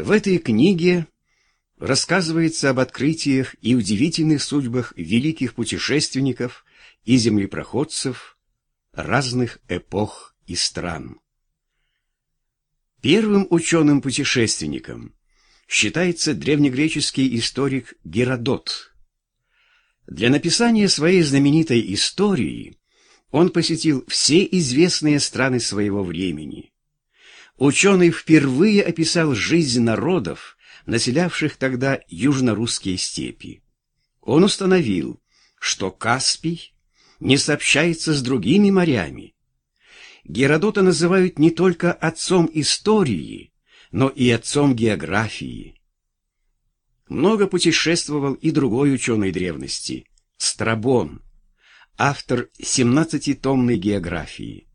В этой книге рассказывается об открытиях и удивительных судьбах великих путешественников и землепроходцев разных эпох и стран. Первым ученым-путешественником считается древнегреческий историк Геродот. Для написания своей знаменитой истории он посетил все известные страны своего времени. Ученый впервые описал жизнь народов, населявших тогда южно-русские степи. Он установил, что Каспий не сообщается с другими морями. Геродота называют не только отцом истории, но и отцом географии. Много путешествовал и другой ученый древности – Страбон, автор 17-томной географии.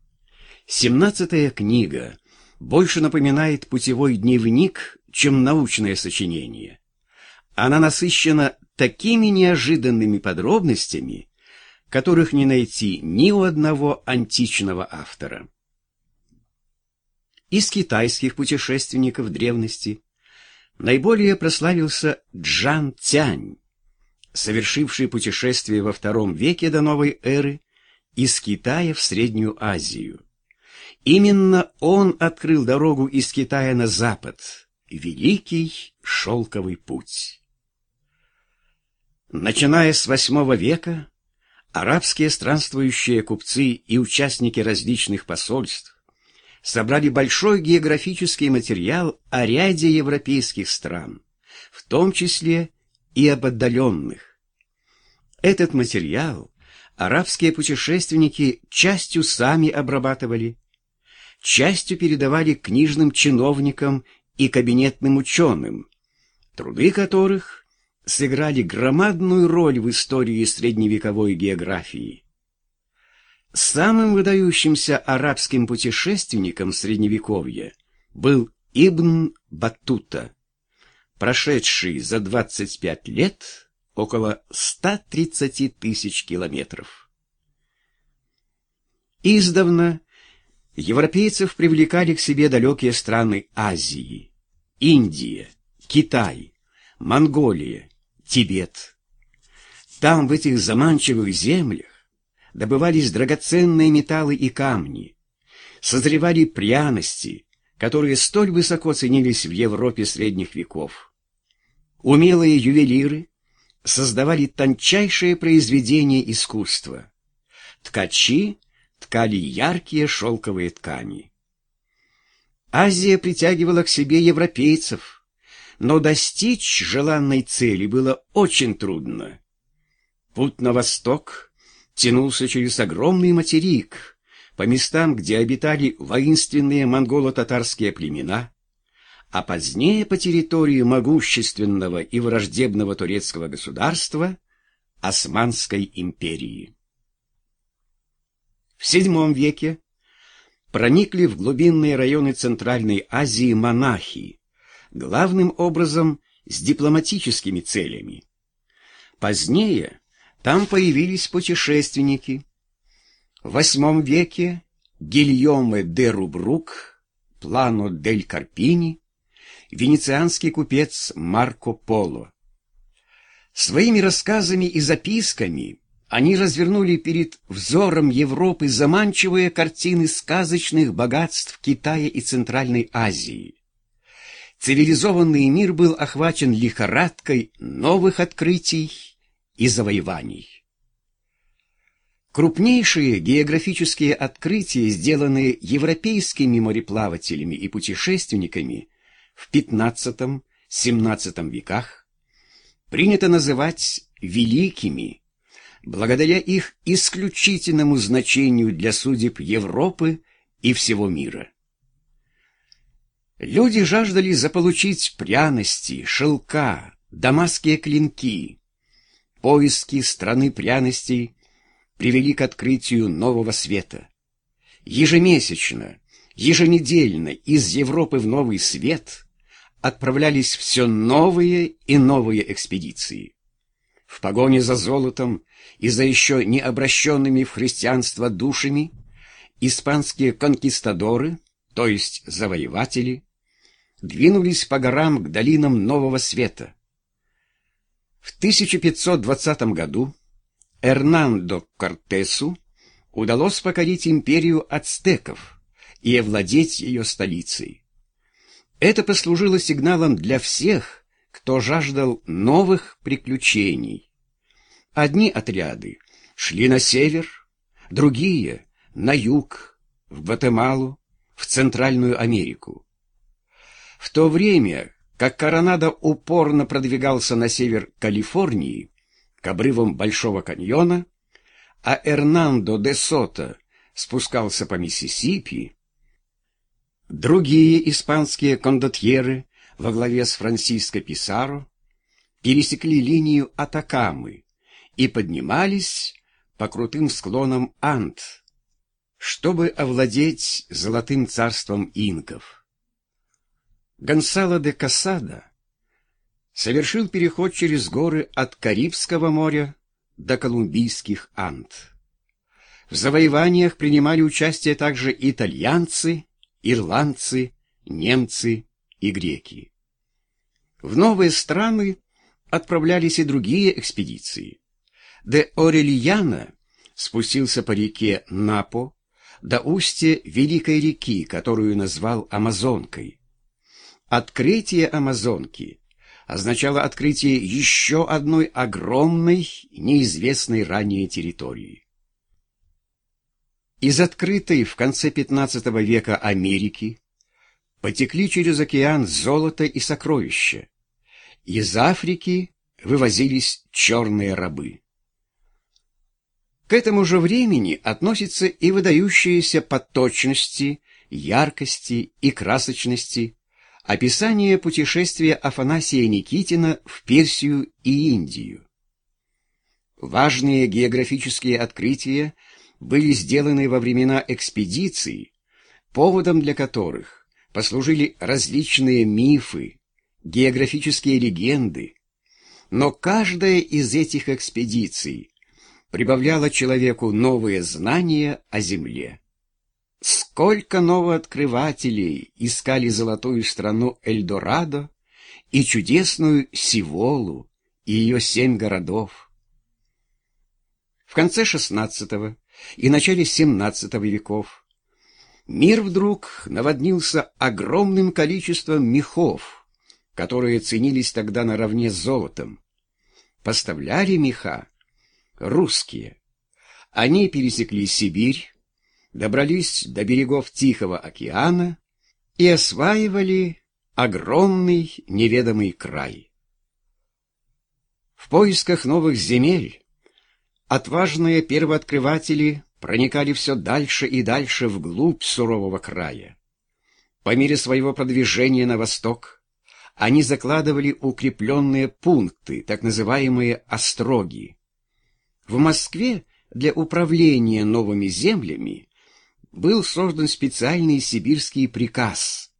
Семнадцатая книга больше напоминает путевой дневник, чем научное сочинение. Она насыщена такими неожиданными подробностями, которых не найти ни у одного античного автора. Из китайских путешественников древности наиболее прославился Джан Тянь, совершивший путешествие во втором веке до новой эры из Китая в Среднюю Азию. Именно он открыл дорогу из Китая на запад, Великий Шелковый путь. Начиная с восьмого века, арабские странствующие купцы и участники различных посольств собрали большой географический материал о ряде европейских стран, в том числе и об отдаленных. Этот материал арабские путешественники частью сами обрабатывали, частью передавали книжным чиновникам и кабинетным ученым, труды которых сыграли громадную роль в истории средневековой географии. Самым выдающимся арабским путешественником Средневековья был Ибн Баттута, прошедший за 25 лет около 130 тысяч километров. Издавна европейцев привлекали к себе далекие страны Азии, Индия, Китай, Монголия, Тибет. Там, в этих заманчивых землях, добывались драгоценные металлы и камни, созревали пряности, которые столь высоко ценились в Европе средних веков. Умелые ювелиры создавали тончайшие произведения искусства. Ткачи ткали яркие шелковые ткани. Азия притягивала к себе европейцев – но достичь желанной цели было очень трудно. Путь на восток тянулся через огромный материк, по местам, где обитали воинственные монголо-татарские племена, а позднее по территории могущественного и враждебного турецкого государства Османской империи. В VII веке проникли в глубинные районы Центральной Азии монахи, главным образом с дипломатическими целями. Позднее там появились путешественники. В VIII веке Гильоме де Рубрук, Плано дель Карпини, венецианский купец Марко Поло. Своими рассказами и записками они развернули перед взором Европы заманчивые картины сказочных богатств Китая и Центральной Азии цивилизованный мир был охвачен лихорадкой новых открытий и завоеваний. Крупнейшие географические открытия, сделанные европейскими мореплавателями и путешественниками в XV-XVII веках, принято называть великими, благодаря их исключительному значению для судеб Европы и всего мира. Люди жаждали заполучить пряности, шелка, дамасские клинки. Поиски страны пряностей привели к открытию нового света. Ежемесячно, еженедельно из Европы в новый свет отправлялись все новые и новые экспедиции. В погоне за золотом и за еще не обращенными в христианство душами испанские конкистадоры, то есть завоеватели, двинулись по горам к долинам Нового Света. В 1520 году Эрнандо Кортесу удалось покорить империю ацтеков и овладеть ее столицей. Это послужило сигналом для всех, кто жаждал новых приключений. Одни отряды шли на север, другие — на юг, в Гватемалу, в Центральную Америку. В то время, как Коронадо упорно продвигался на север Калифорнии, к обрывам Большого каньона, а Эрнандо де Сото спускался по Миссисипи, другие испанские кондотьеры во главе с Франсиско Писаро пересекли линию Атакамы и поднимались по крутым склонам Анд, чтобы овладеть золотым царством инков. Гонсало де Касада совершил переход через горы от Карибского моря до Колумбийских Анд. В завоеваниях принимали участие также итальянцы, ирландцы, немцы и греки. В новые страны отправлялись и другие экспедиции. Де Орельяна спустился по реке Напо до устья Великой реки, которую назвал Амазонкой. Открытие Амазонки означало открытие еще одной огромной, неизвестной ранее территории. Из открытой в конце XV века Америки потекли через океан золото и сокровища. Из Африки вывозились черные рабы. К этому же времени относится и выдающееся по точности, яркости и красочности описание путешествия Афанасия Никитина в Персию и Индию. Важные географические открытия были сделаны во времена экспедиций, поводом для которых послужили различные мифы, географические легенды, но каждая из этих экспедиций прибавляла человеку новые знания о Земле. Сколько новооткрывателей искали золотую страну Эльдорадо и чудесную Сиволу и ее семь городов. В конце XVI и начале XVII веков мир вдруг наводнился огромным количеством мехов, которые ценились тогда наравне с золотом. Поставляли меха русские. Они пересекли Сибирь, добрались до берегов Тихого океана и осваивали огромный неведомый край. В поисках новых земель отважные первооткрыватели проникали все дальше и дальше вглубь сурового края. По мере своего продвижения на восток они закладывали укрепленные пункты, так называемые «остроги». В Москве для управления новыми землями был создан специальный сибирский приказ,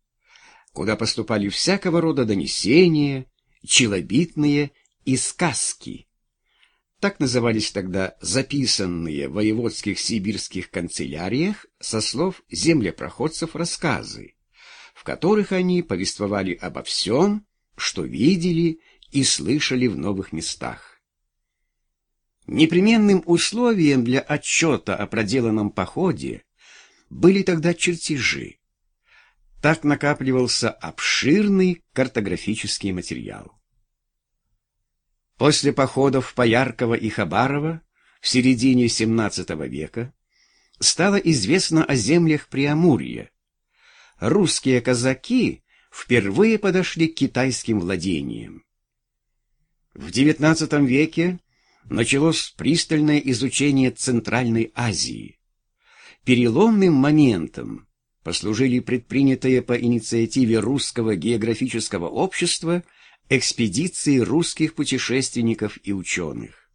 куда поступали всякого рода донесения, челобитные и сказки. Так назывались тогда записанные в воеводских сибирских канцеляриях со слов землепроходцев рассказы которых они повествовали обо всем, что видели и слышали в новых местах. Непременным условием для отчета о проделанном походе были тогда чертежи. Так накапливался обширный картографический материал. После походов Пояркова и Хабарова в середине XVII века стало известно о землях Преамурья, русские казаки впервые подошли к китайским владениям. В XIX веке началось пристальное изучение Центральной Азии. Переломным моментом послужили предпринятые по инициативе Русского географического общества экспедиции русских путешественников и ученых.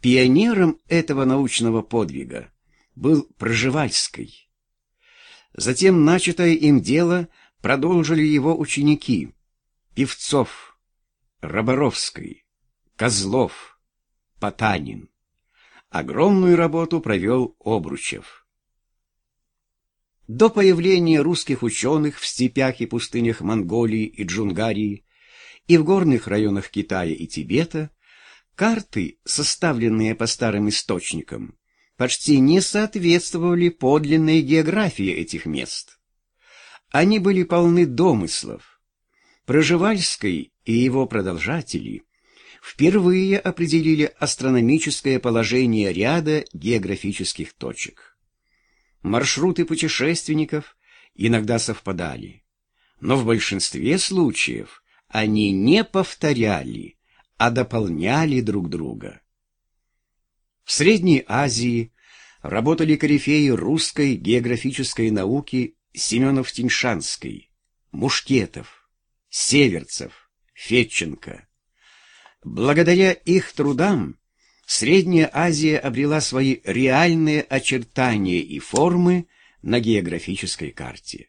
Пионером этого научного подвига был Проживальский. Затем начатое им дело продолжили его ученики Певцов, Роборовский, Козлов, Потанин. Огромную работу провел Обручев. До появления русских ученых в степях и пустынях Монголии и Джунгарии и в горных районах Китая и Тибета карты, составленные по старым источникам, почти не соответствовали подлинной географии этих мест. Они были полны домыслов. Проживальский и его продолжатели впервые определили астрономическое положение ряда географических точек. Маршруты путешественников иногда совпадали, но в большинстве случаев они не повторяли, а дополняли друг друга. В Средней Азии работали корифеи русской географической науки Семенов-Тиньшанской, Мушкетов, Северцев, Фетченко. Благодаря их трудам Средняя Азия обрела свои реальные очертания и формы на географической карте.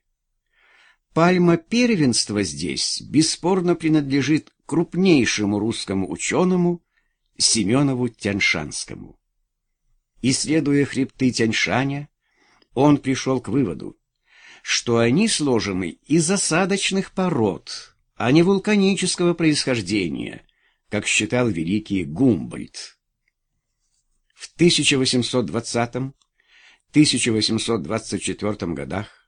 Пальма первенства здесь бесспорно принадлежит крупнейшему русскому ученому Семенову Тяньшанскому. Исследуя хребты Тяньшаня, он пришел к выводу, что они сложены из осадочных пород, а не вулканического происхождения, как считал великий Гумбольд. В 1820-1824 годах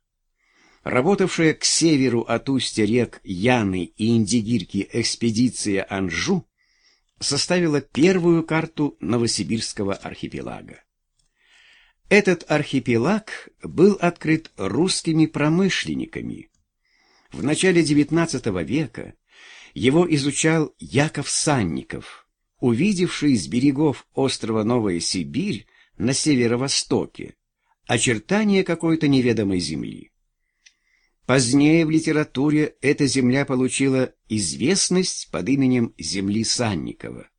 работавшая к северу от устья рек Яны и Индигирки экспедиция Анжу составила первую карту Новосибирского архипелага. Этот архипелаг был открыт русскими промышленниками. В начале XIX века его изучал Яков Санников, увидевший с берегов острова Новая Сибирь на северо-востоке очертания какой-то неведомой земли. Позднее в литературе эта земля получила известность под именем земли Санникова.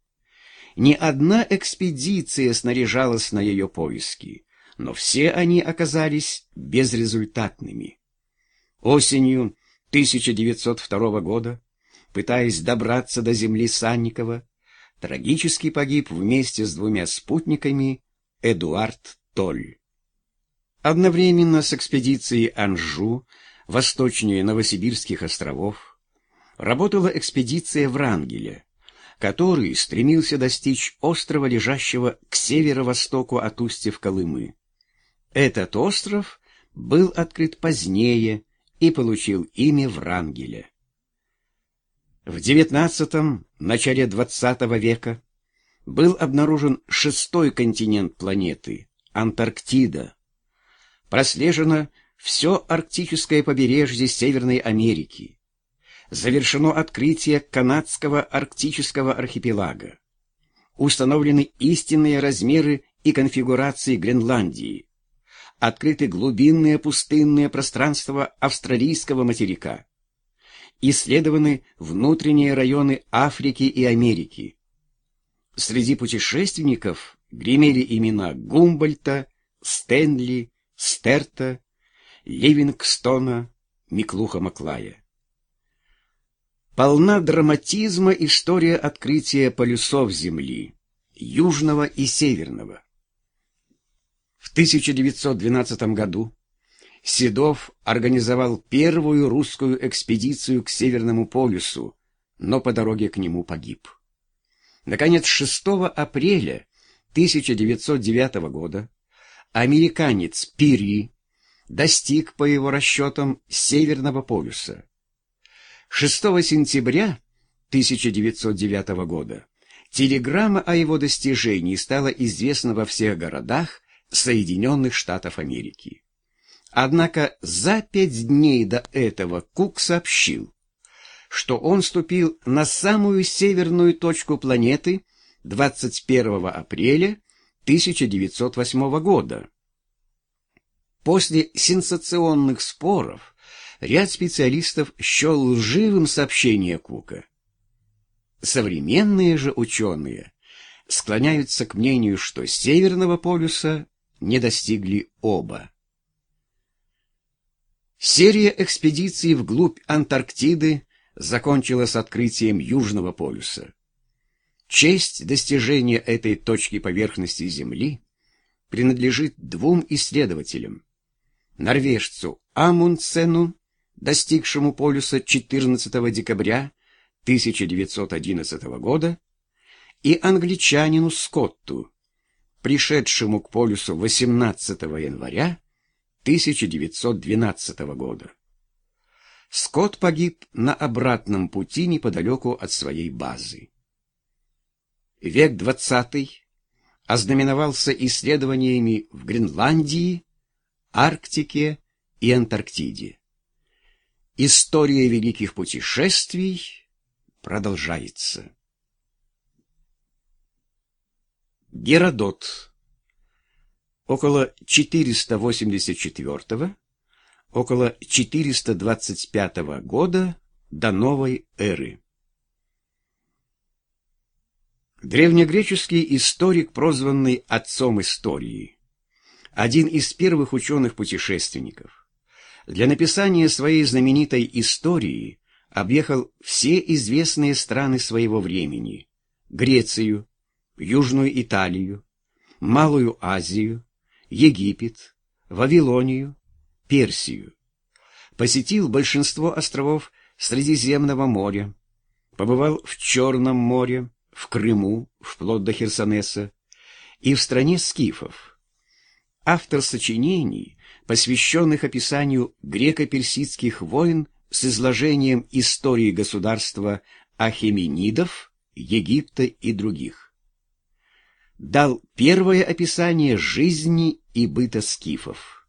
Ни одна экспедиция снаряжалась на ее поиски но все они оказались безрезультатными. Осенью 1902 года, пытаясь добраться до земли Санникова, трагически погиб вместе с двумя спутниками Эдуард Толь. Одновременно с экспедицией Анжу, восточнее Новосибирских островов, работала экспедиция Врангеля, который стремился достичь острова, лежащего к северо-востоку от устьев Колымы. Этот остров был открыт позднее и получил имя Врангеля. В XIX – начале XX века был обнаружен шестой континент планеты – Антарктида. Прослежено все арктическое побережье Северной Америки. Завершено открытие канадского арктического архипелага. Установлены истинные размеры и конфигурации Гренландии открыты глубинные пустынные пространства австралийского материка. Исследованы внутренние районы Африки и Америки. Среди путешественников гремели имена Гумбольта, Стэнли, Стерта, Ливингстона, Миклуха Маклая. Полна драматизма история открытия полюсов Земли, южного и северного. В 1912 году Седов организовал первую русскую экспедицию к Северному полюсу, но по дороге к нему погиб. Наконец, 6 апреля 1909 года американец Пири достиг, по его расчетам, Северного полюса. 6 сентября 1909 года телеграмма о его достижении стала известна во всех городах Соединенных Штатов Америки. Однако за пять дней до этого Кук сообщил, что он ступил на самую северную точку планеты 21 апреля 1908 года. После сенсационных споров ряд специалистов счел лживым сообщение Кука. Современные же ученые склоняются к мнению, что Северного полюса не достигли оба. Серия экспедиций вглубь Антарктиды закончилась открытием Южного полюса. Честь достижения этой точки поверхности Земли принадлежит двум исследователям норвежцу Амундсену, достигшему полюса 14 декабря 1911 года, и англичанину Скотту, пришедшему к полюсу 18 января 1912 года. Скотт погиб на обратном пути неподалеку от своей базы. Век XX ознаменовался исследованиями в Гренландии, Арктике и Антарктиде. История великих путешествий продолжается. Геродот около 484 около 425 года до новой эры. Древнегреческий историк, прозванный отцом истории, один из первых ученых-путешественников, для написания своей знаменитой истории объехал все известные страны своего времени – Грецию, Южную Италию, Малую Азию, Египет, Вавилонию, Персию. Посетил большинство островов Средиземного моря, побывал в Черном море, в Крыму, вплоть до Херсонеса, и в стране скифов. Автор сочинений, посвященных описанию греко-персидских войн с изложением истории государства Ахеменидов, Египта и других. Дал первое описание жизни и быта скифов.